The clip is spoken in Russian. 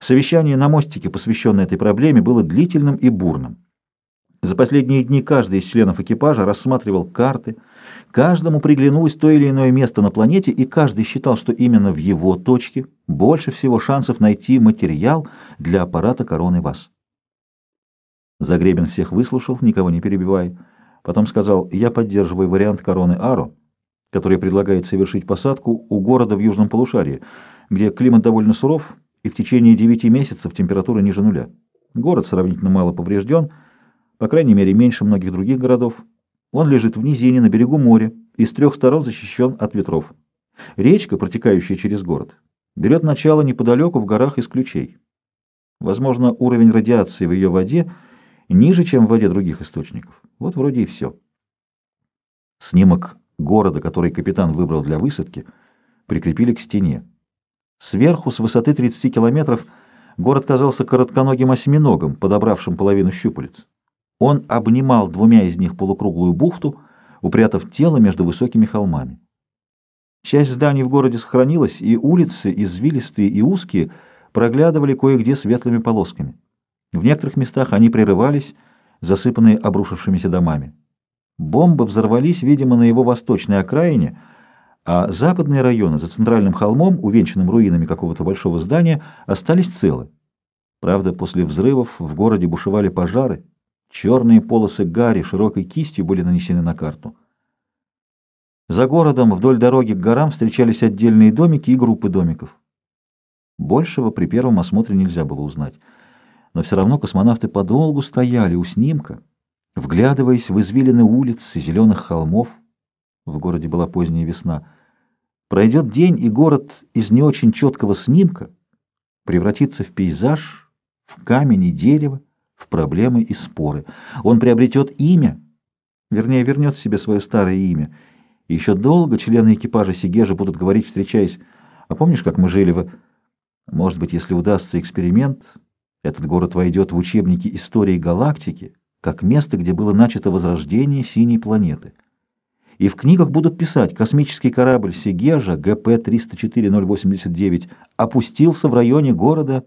Совещание на мостике, посвященное этой проблеме, было длительным и бурным. За последние дни каждый из членов экипажа рассматривал карты, каждому приглянулось то или иное место на планете, и каждый считал, что именно в его точке больше всего шансов найти материал для аппарата короны ВАЗ. Загребин всех выслушал, никого не перебивая. Потом сказал, я поддерживаю вариант короны Аро, который предлагает совершить посадку у города в южном полушарии, где климат довольно суров, и в течение 9 месяцев температура ниже нуля. Город сравнительно мало поврежден, по крайней мере, меньше многих других городов. Он лежит в низине на берегу моря и с трех сторон защищен от ветров. Речка, протекающая через город, берет начало неподалеку в горах из ключей. Возможно, уровень радиации в ее воде ниже, чем в воде других источников. Вот вроде и все. Снимок города, который капитан выбрал для высадки, прикрепили к стене. Сверху, с высоты 30 километров, город казался коротконогим осьминогом, подобравшим половину щупалец. Он обнимал двумя из них полукруглую бухту, упрятав тело между высокими холмами. Часть зданий в городе сохранилась, и улицы, извилистые и узкие, проглядывали кое-где светлыми полосками. В некоторых местах они прерывались, засыпанные обрушившимися домами. Бомбы взорвались, видимо, на его восточной окраине — а западные районы за центральным холмом, увенчанным руинами какого-то большого здания, остались целы. Правда, после взрывов в городе бушевали пожары, черные полосы гари широкой кистью были нанесены на карту. За городом вдоль дороги к горам встречались отдельные домики и группы домиков. Большего при первом осмотре нельзя было узнать, но все равно космонавты подолгу стояли у снимка, вглядываясь в извилины улиц и зеленых холмов, в городе была поздняя весна. Пройдет день, и город из не очень четкого снимка превратится в пейзаж, в камень и дерево, в проблемы и споры. Он приобретет имя, вернее, вернет себе свое старое имя. И еще долго члены экипажа Сигежа будут говорить, встречаясь, «А помнишь, как мы жили в...» Может быть, если удастся эксперимент, этот город войдет в учебники истории галактики, как место, где было начато возрождение синей планеты и в книгах будут писать «Космический корабль Сегежа ГП-304-089 опустился в районе города